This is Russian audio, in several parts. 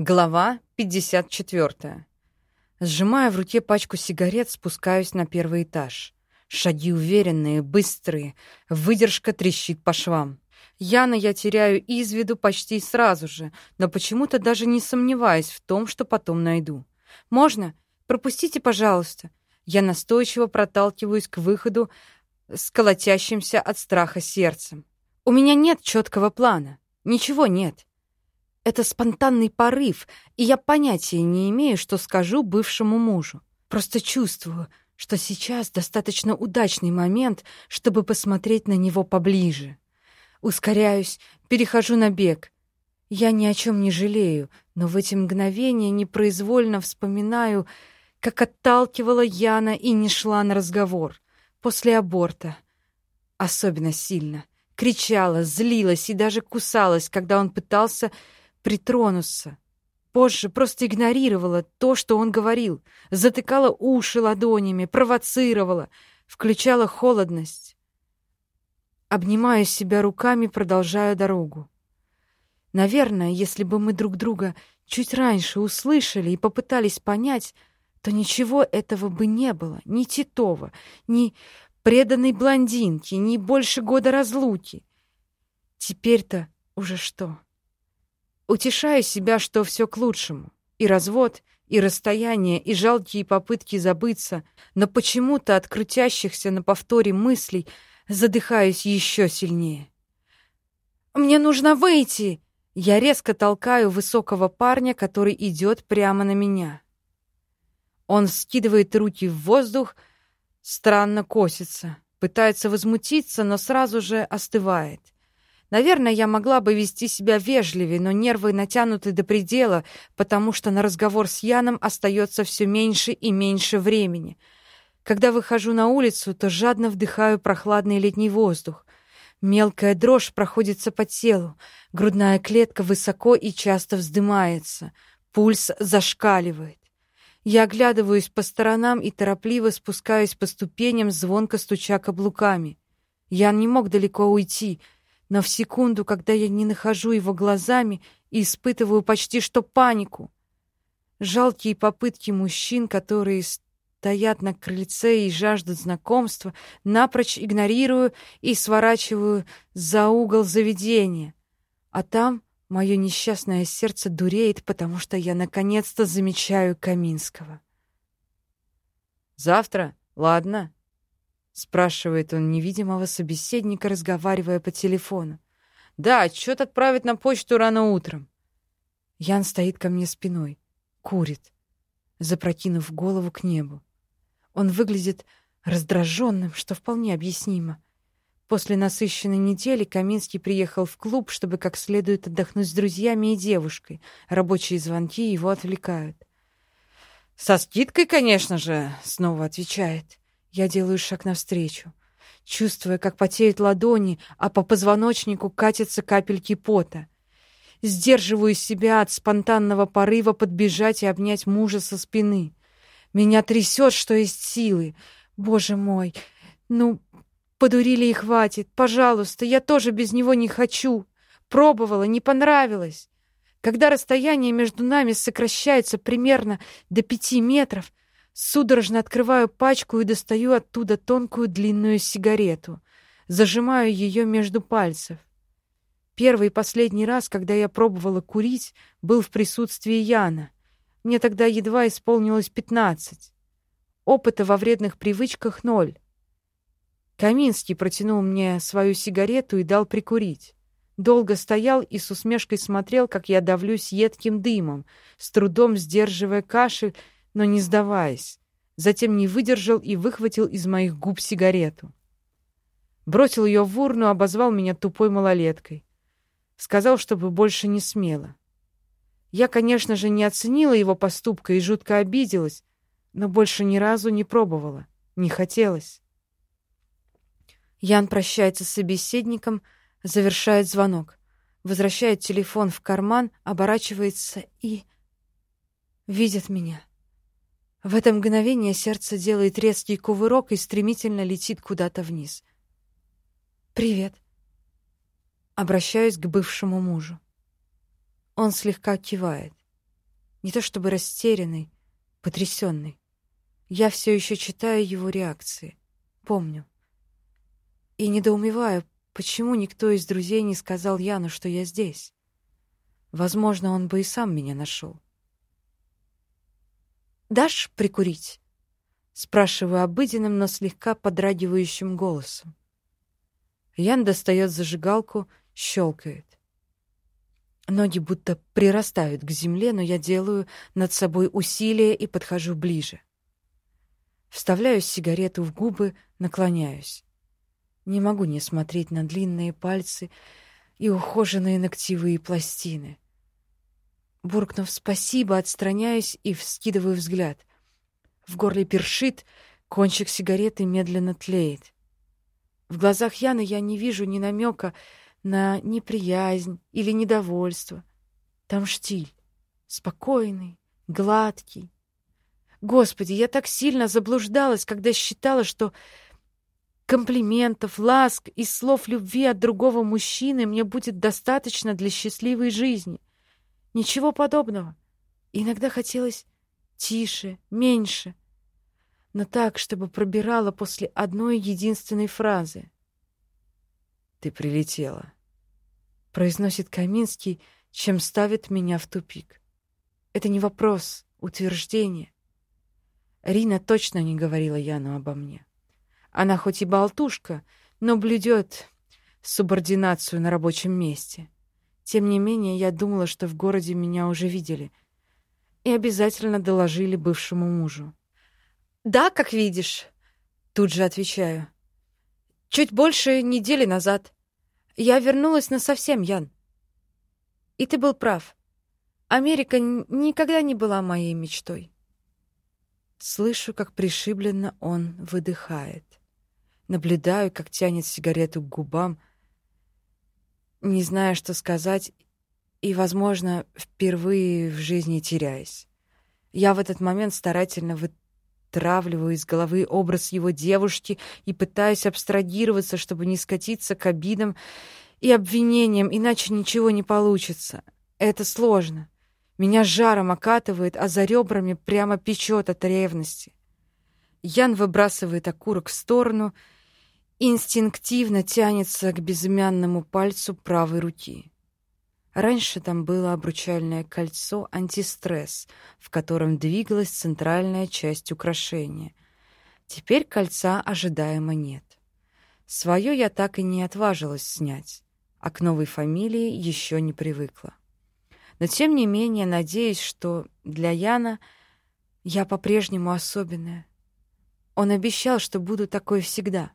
Глава 54. Сжимая в руке пачку сигарет, спускаюсь на первый этаж. Шаги уверенные, быстрые, выдержка трещит по швам. Яна я теряю из виду почти сразу же, но почему-то даже не сомневаюсь в том, что потом найду. «Можно? Пропустите, пожалуйста». Я настойчиво проталкиваюсь к выходу с колотящимся от страха сердцем. У меня нет четкого плана. Ничего нет. Это спонтанный порыв, и я понятия не имею, что скажу бывшему мужу. Просто чувствую, что сейчас достаточно удачный момент, чтобы посмотреть на него поближе. Ускоряюсь, перехожу на бег. Я ни о чем не жалею, но в эти мгновения непроизвольно вспоминаю, как отталкивала Яна и не шла на разговор. После аборта. Особенно сильно. Кричала, злилась и даже кусалась, когда он пытался притронуться. Позже просто игнорировала то, что он говорил, затыкала уши ладонями, провоцировала, включала холодность. Обнимаю себя руками, продолжая дорогу. Наверное, если бы мы друг друга чуть раньше услышали и попытались понять, то ничего этого бы не было, ни Титова, ни преданной блондинки, ни больше года разлуки. Теперь-то уже что? Утешаю себя, что все к лучшему. И развод, и расстояние, и жалкие попытки забыться, но почему-то от крутящихся на повторе мыслей задыхаюсь еще сильнее. «Мне нужно выйти!» Я резко толкаю высокого парня, который идет прямо на меня. Он скидывает руки в воздух, странно косится, пытается возмутиться, но сразу же остывает — Наверное, я могла бы вести себя вежливее, но нервы натянуты до предела, потому что на разговор с Яном остается все меньше и меньше времени. Когда выхожу на улицу, то жадно вдыхаю прохладный летний воздух. Мелкая дрожь проходится по телу, грудная клетка высоко и часто вздымается, пульс зашкаливает. Я оглядываюсь по сторонам и торопливо спускаюсь по ступеням, звонко стуча каблуками. Ян не мог далеко уйти — но в секунду, когда я не нахожу его глазами и испытываю почти что панику. Жалкие попытки мужчин, которые стоят на крыльце и жаждут знакомства, напрочь игнорирую и сворачиваю за угол заведения. А там мое несчастное сердце дуреет, потому что я наконец-то замечаю Каминского. «Завтра? Ладно», спрашивает он невидимого собеседника, разговаривая по телефону. Да, отчет отправить на почту рано утром. Ян стоит ко мне спиной, курит, запрокинув голову к небу. Он выглядит раздраженным, что вполне объяснимо. После насыщенной недели Каминский приехал в клуб, чтобы как следует отдохнуть с друзьями и девушкой. Рабочие звонки его отвлекают. «Со скидкой, конечно же», — снова отвечает. Я делаю шаг навстречу, чувствуя, как потеют ладони, а по позвоночнику катятся капельки пота. Сдерживаю себя от спонтанного порыва подбежать и обнять мужа со спины. Меня трясет, что есть силы. Боже мой, ну, подурили и хватит. Пожалуйста, я тоже без него не хочу. Пробовала, не понравилось. Когда расстояние между нами сокращается примерно до пяти метров, Судорожно открываю пачку и достаю оттуда тонкую длинную сигарету. Зажимаю ее между пальцев. Первый и последний раз, когда я пробовала курить, был в присутствии Яна. Мне тогда едва исполнилось пятнадцать. Опыта во вредных привычках ноль. Каминский протянул мне свою сигарету и дал прикурить. Долго стоял и с усмешкой смотрел, как я давлюсь едким дымом, с трудом сдерживая кашель но не сдаваясь. Затем не выдержал и выхватил из моих губ сигарету. Бросил ее в урну, обозвал меня тупой малолеткой. Сказал, чтобы больше не смела. Я, конечно же, не оценила его поступка и жутко обиделась, но больше ни разу не пробовала. Не хотелось. Ян прощается с собеседником, завершает звонок, возвращает телефон в карман, оборачивается и... видит меня. В это мгновение сердце делает резкий кувырок и стремительно летит куда-то вниз. «Привет». Обращаюсь к бывшему мужу. Он слегка кивает. Не то чтобы растерянный, потрясенный. Я все еще читаю его реакции. Помню. И недоумеваю, почему никто из друзей не сказал Яну, что я здесь. Возможно, он бы и сам меня нашел. «Дашь прикурить?» Спрашиваю обыденным, но слегка подрагивающим голосом. Ян достает зажигалку, щелкает. Ноги будто прирастают к земле, но я делаю над собой усилие и подхожу ближе. Вставляю сигарету в губы, наклоняюсь. Не могу не смотреть на длинные пальцы и ухоженные ногтевые пластины. Буркнув «спасибо», отстраняюсь и вскидываю взгляд. В горле першит, кончик сигареты медленно тлеет. В глазах Яны я не вижу ни намека на неприязнь или недовольство. Там штиль, спокойный, гладкий. Господи, я так сильно заблуждалась, когда считала, что комплиментов, ласк и слов любви от другого мужчины мне будет достаточно для счастливой жизни. Ничего подобного. Иногда хотелось тише, меньше, но так, чтобы пробирала после одной единственной фразы. «Ты прилетела», — произносит Каминский, чем ставит меня в тупик. Это не вопрос, утверждение. Рина точно не говорила Яну обо мне. Она хоть и болтушка, но блюдет субординацию на рабочем месте. Тем не менее, я думала, что в городе меня уже видели и обязательно доложили бывшему мужу. «Да, как видишь», — тут же отвечаю. «Чуть больше недели назад. Я вернулась на совсем, Ян. И ты был прав. Америка никогда не была моей мечтой». Слышу, как пришибленно он выдыхает. Наблюдаю, как тянет сигарету к губам, не зная, что сказать, и, возможно, впервые в жизни теряясь. Я в этот момент старательно вытравливаю из головы образ его девушки и пытаюсь абстрагироваться, чтобы не скатиться к обидам и обвинениям, иначе ничего не получится. Это сложно. Меня жаром окатывает, а за ребрами прямо печет от ревности. Ян выбрасывает окурок в сторону инстинктивно тянется к безымянному пальцу правой руки. Раньше там было обручальное кольцо антистресс, в котором двигалась центральная часть украшения. Теперь кольца ожидаемо нет. Свое я так и не отважилась снять, а к новой фамилии еще не привыкла. Но тем не менее надеюсь, что для Яна я по-прежнему особенная. Он обещал, что буду такой всегда.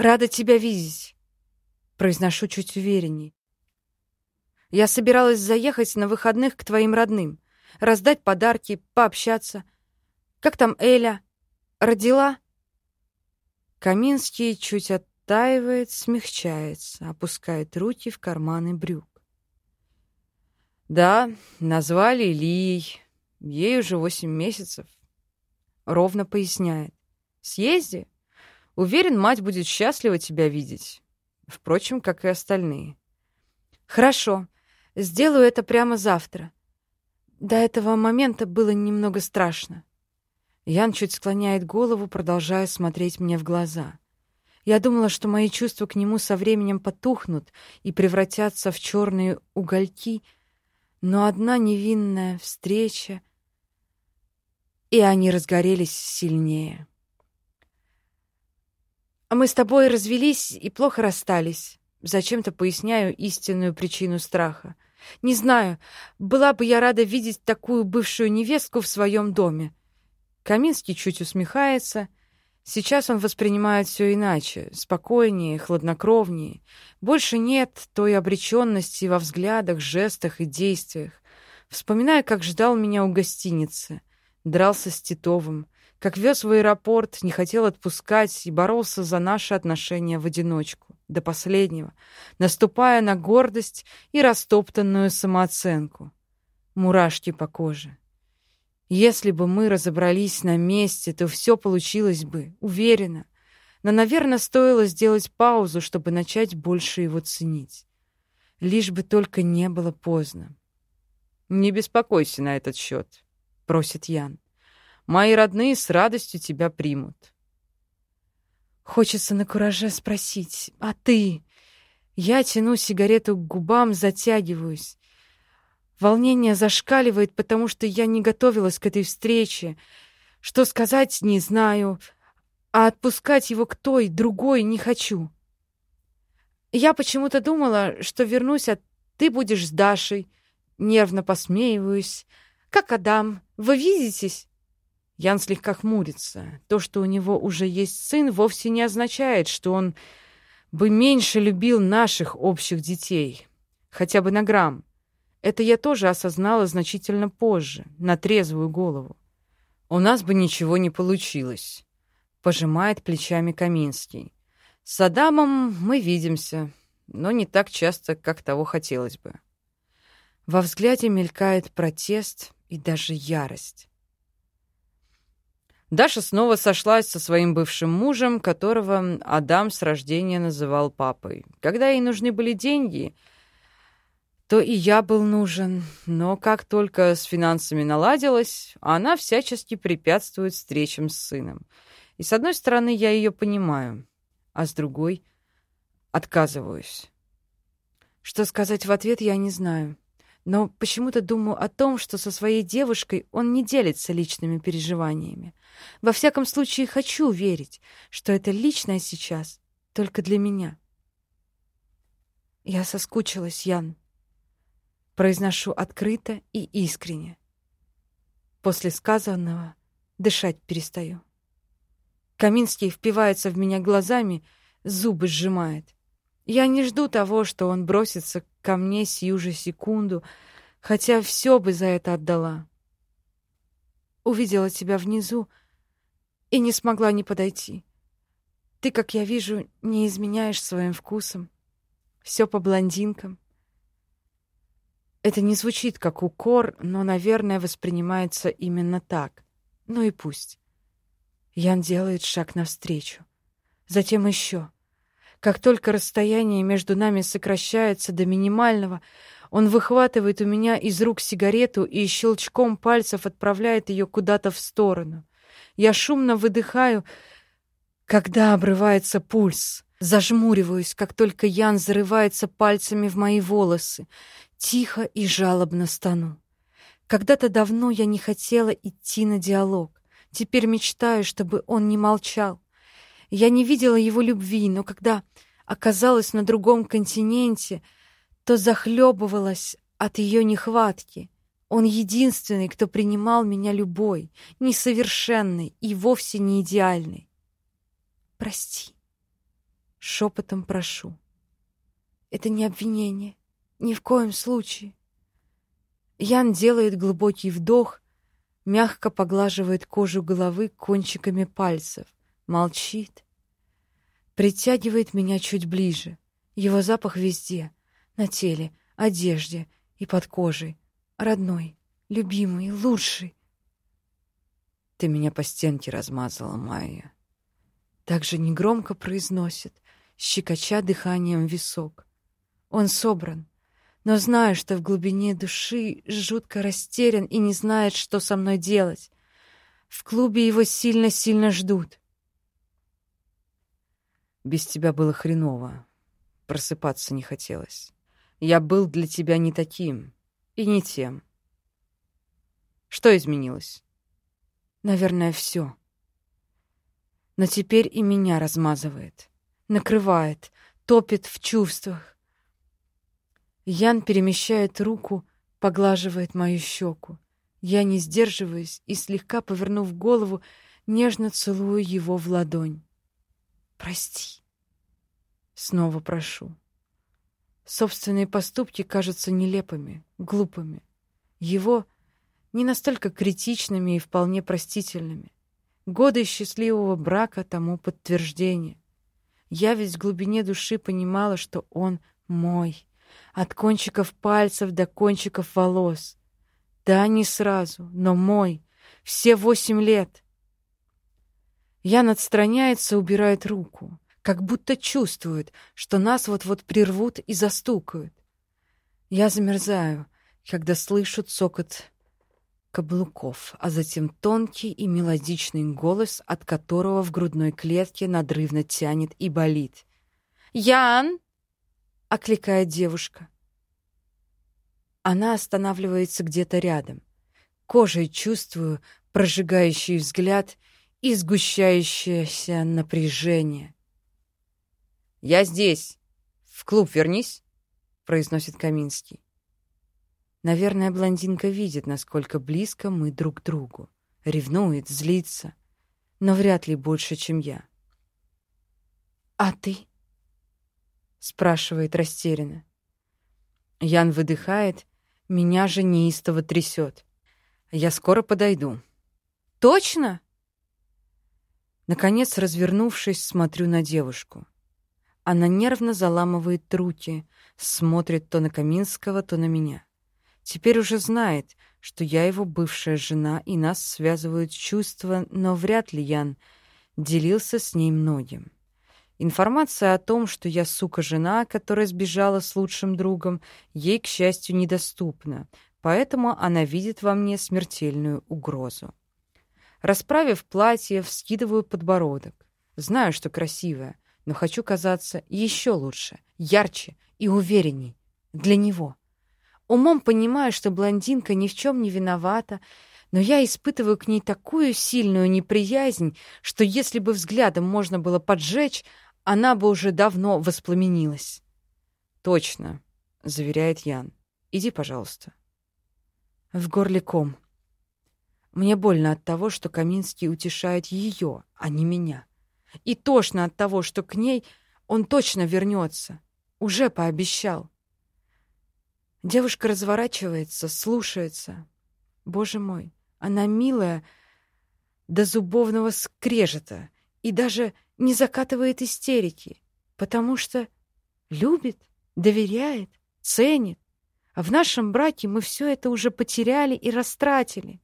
«Рада тебя видеть», — произношу чуть уверенней. «Я собиралась заехать на выходных к твоим родным, раздать подарки, пообщаться. Как там Эля? Родила?» Каминский чуть оттаивает, смягчается, опускает руки в карманы брюк. Да, назвали Ильей. Ей уже восемь месяцев. Ровно поясняет. Съезди. Уверен, мать будет счастлива тебя видеть. Впрочем, как и остальные. Хорошо. Сделаю это прямо завтра. До этого момента было немного страшно. Ян чуть склоняет голову, продолжая смотреть мне в глаза. Я думала, что мои чувства к нему со временем потухнут и превратятся в черные угольки — но одна невинная встреча, и они разгорелись сильнее. А мы с тобой развелись и плохо расстались. Зачем-то поясняю истинную причину страха. Не знаю, была бы я рада видеть такую бывшую невестку в своем доме. Каминский чуть усмехается — Сейчас он воспринимает все иначе, спокойнее, хладнокровнее. Больше нет той обреченности во взглядах, жестах и действиях. Вспоминаю, как ждал меня у гостиницы, дрался с Титовым, как вез в аэропорт, не хотел отпускать и боролся за наши отношения в одиночку, до последнего, наступая на гордость и растоптанную самооценку. Мурашки по коже. Если бы мы разобрались на месте, то все получилось бы, уверена. Но, наверное, стоило сделать паузу, чтобы начать больше его ценить. Лишь бы только не было поздно. «Не беспокойся на этот счет», — просит Ян. «Мои родные с радостью тебя примут». Хочется на кураже спросить, а ты? Я тяну сигарету к губам, затягиваюсь. Волнение зашкаливает, потому что я не готовилась к этой встрече. Что сказать, не знаю, а отпускать его к той, другой не хочу. Я почему-то думала, что вернусь, а ты будешь с Дашей. Нервно посмеиваюсь. Как Адам, вы видитесь? Ян слегка хмурится. То, что у него уже есть сын, вовсе не означает, что он бы меньше любил наших общих детей. Хотя бы на грамм. Это я тоже осознала значительно позже, на трезвую голову. У нас бы ничего не получилось. Пожимает плечами Каминский. С Адамом мы видимся, но не так часто, как того хотелось бы. Во взгляде мелькает протест и даже ярость. Даша снова сошлась со своим бывшим мужем, которого Адам с рождения называл папой. Когда ей нужны были деньги, то и я был нужен. Но как только с финансами наладилось, она всячески препятствует встречам с сыном. И с одной стороны, я ее понимаю, а с другой — отказываюсь. Что сказать в ответ, я не знаю но почему-то думаю о том, что со своей девушкой он не делится личными переживаниями. Во всяком случае, хочу верить, что это личное сейчас только для меня. Я соскучилась, Ян. Произношу открыто и искренне. После сказанного дышать перестаю. Каминский впивается в меня глазами, зубы сжимает. Я не жду того, что он бросится ко мне сию же секунду, хотя все бы за это отдала. Увидела тебя внизу и не смогла не подойти. Ты, как я вижу, не изменяешь своим вкусом. Все по блондинкам. Это не звучит как укор, но, наверное, воспринимается именно так. Ну и пусть. Ян делает шаг навстречу. Затем еще. Как только расстояние между нами сокращается до минимального, он выхватывает у меня из рук сигарету и щелчком пальцев отправляет ее куда-то в сторону. Я шумно выдыхаю, когда обрывается пульс. Зажмуриваюсь, как только Ян зарывается пальцами в мои волосы. Тихо и жалобно стану. Когда-то давно я не хотела идти на диалог. Теперь мечтаю, чтобы он не молчал. Я не видела его любви, но когда оказалась на другом континенте, то захлебывалась от ее нехватки. Он единственный, кто принимал меня любой, несовершенной и вовсе не идеальной. Прости. Шепотом прошу. Это не обвинение. Ни в коем случае. Ян делает глубокий вдох, мягко поглаживает кожу головы кончиками пальцев молчит, притягивает меня чуть ближе. Его запах везде, на теле, одежде и под кожей. Родной, любимый, лучший. Ты меня по стенке размазала, Майя. Так же негромко произносит, щекоча дыханием висок. Он собран, но знаю, что в глубине души жутко растерян и не знает, что со мной делать. В клубе его сильно-сильно ждут. Без тебя было хреново. Просыпаться не хотелось. Я был для тебя не таким и не тем. Что изменилось? Наверное, все. Но теперь и меня размазывает, накрывает, топит в чувствах. Ян перемещает руку, поглаживает мою щеку. Я не сдерживаюсь и, слегка повернув голову, нежно целую его в ладонь. Прости. Снова прошу. Собственные поступки кажутся нелепыми, глупыми. Его не настолько критичными и вполне простительными. Годы счастливого брака тому подтверждение. Я ведь в глубине души понимала, что он мой. От кончиков пальцев до кончиков волос. Да, не сразу, но мой. Все восемь лет. Ян отстраняется, убирает руку, как будто чувствует, что нас вот-вот прервут и застукают. Я замерзаю. когда слышу цокот каблуков, а затем тонкий и мелодичный голос, от которого в грудной клетке надрывно тянет и болит. «Ян!» — окликает девушка. Она останавливается где-то рядом. Кожей чувствую прожигающий взгляд и сгущающееся напряжение. «Я здесь. В клуб вернись», — произносит Каминский. Наверное, блондинка видит, насколько близко мы друг к другу. Ревнует, злится, но вряд ли больше, чем я. «А ты?» — спрашивает растерянно. Ян выдыхает, меня же неистово трясет. «Я скоро подойду». «Точно?» Наконец, развернувшись, смотрю на девушку. Она нервно заламывает руки, смотрит то на Каминского, то на меня. Теперь уже знает, что я его бывшая жена, и нас связывают чувства, но вряд ли Ян делился с ней многим. Информация о том, что я сука-жена, которая сбежала с лучшим другом, ей, к счастью, недоступна, поэтому она видит во мне смертельную угрозу. Расправив платье, вскидываю подбородок. Знаю, что красивая, но хочу казаться еще лучше, ярче и уверенней. Для него. Умом понимаю, что блондинка ни в чем не виновата, но я испытываю к ней такую сильную неприязнь, что если бы взглядом можно было поджечь, она бы уже давно воспламенилась. «Точно», — заверяет Ян. «Иди, пожалуйста». В горле ком. Мне больно от того, что Каминский утешает ее, а не меня. И тошно от того, что к ней он точно вернется. Уже пообещал. Девушка разворачивается, слушается. Боже мой, она милая до зубовного скрежета и даже не закатывает истерики, потому что любит, доверяет, ценит. А в нашем браке мы все это уже потеряли и растратили.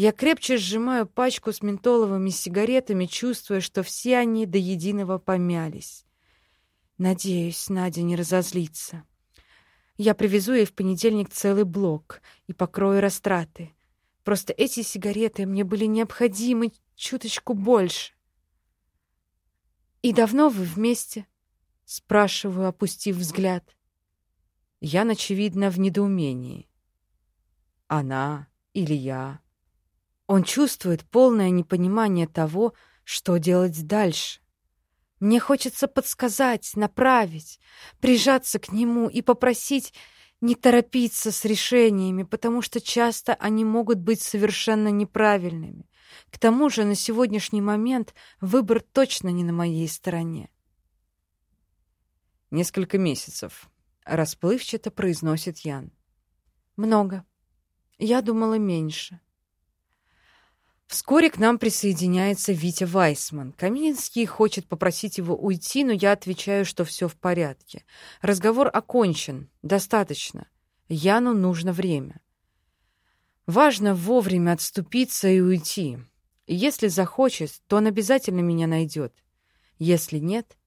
Я крепче сжимаю пачку с ментоловыми сигаретами, чувствуя, что все они до единого помялись. Надеюсь, Надя не разозлится. Я привезу ей в понедельник целый блок и покрою растраты. Просто эти сигареты мне были необходимы чуточку больше. «И давно вы вместе?» — спрашиваю, опустив взгляд. Я, очевидно, в недоумении. Она или я? Он чувствует полное непонимание того, что делать дальше. Мне хочется подсказать, направить, прижаться к нему и попросить не торопиться с решениями, потому что часто они могут быть совершенно неправильными. К тому же на сегодняшний момент выбор точно не на моей стороне. Несколько месяцев. Расплывчато произносит Ян. Много. Я думала меньше. Вскоре к нам присоединяется Витя Вайсман. Каминский хочет попросить его уйти, но я отвечаю, что все в порядке. Разговор окончен. Достаточно. Яну нужно время. Важно вовремя отступиться и уйти. Если захочет, то он обязательно меня найдет. Если нет,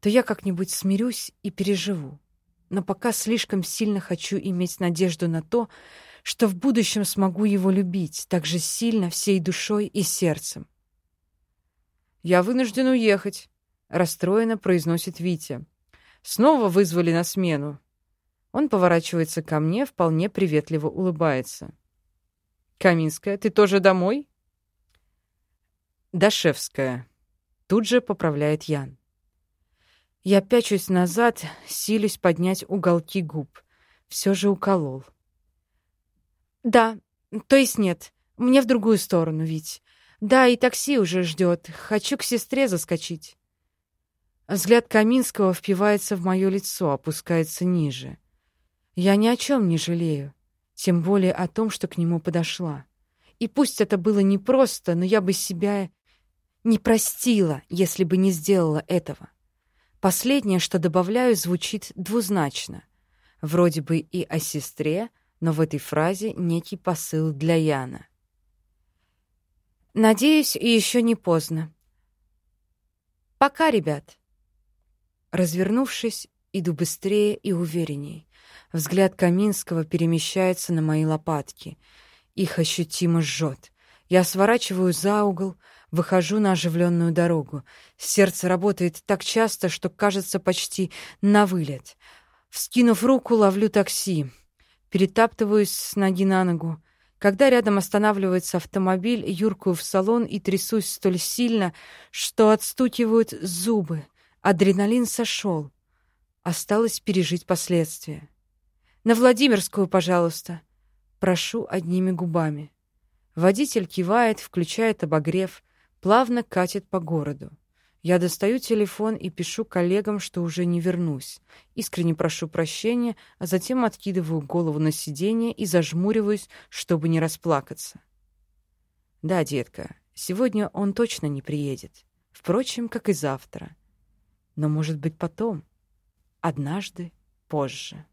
то я как-нибудь смирюсь и переживу. Но пока слишком сильно хочу иметь надежду на то, что в будущем смогу его любить так же сильно всей душой и сердцем. «Я вынужден уехать», — расстроенно произносит Витя. «Снова вызвали на смену». Он поворачивается ко мне, вполне приветливо улыбается. «Каминская, ты тоже домой?» «Дашевская», — тут же поправляет Ян. Я пячусь назад, силюсь поднять уголки губ. Все же уколол. «Да, то есть нет. Мне в другую сторону, ведь. Да, и такси уже ждет. Хочу к сестре заскочить». Взгляд Каминского впивается в мое лицо, опускается ниже. Я ни о чем не жалею, тем более о том, что к нему подошла. И пусть это было непросто, но я бы себя не простила, если бы не сделала этого. Последнее, что добавляю, звучит двузначно. Вроде бы и о сестре, но в этой фразе некий посыл для Яна. «Надеюсь, еще не поздно. Пока, ребят». Развернувшись, иду быстрее и уверенней. Взгляд Каминского перемещается на мои лопатки. Их ощутимо жжет. Я сворачиваю за угол, выхожу на оживленную дорогу. Сердце работает так часто, что кажется почти на вылет. Вскинув руку, ловлю такси. Перетаптываюсь с ноги на ногу. Когда рядом останавливается автомобиль, юркую в салон и трясусь столь сильно, что отстукивают зубы. Адреналин сошел. Осталось пережить последствия. «На Владимирскую, пожалуйста!» Прошу одними губами. Водитель кивает, включает обогрев, плавно катит по городу. Я достаю телефон и пишу коллегам, что уже не вернусь. Искренне прошу прощения, а затем откидываю голову на сиденье и зажмуриваюсь, чтобы не расплакаться. Да, детка, сегодня он точно не приедет. Впрочем, как и завтра. Но, может быть, потом. Однажды позже.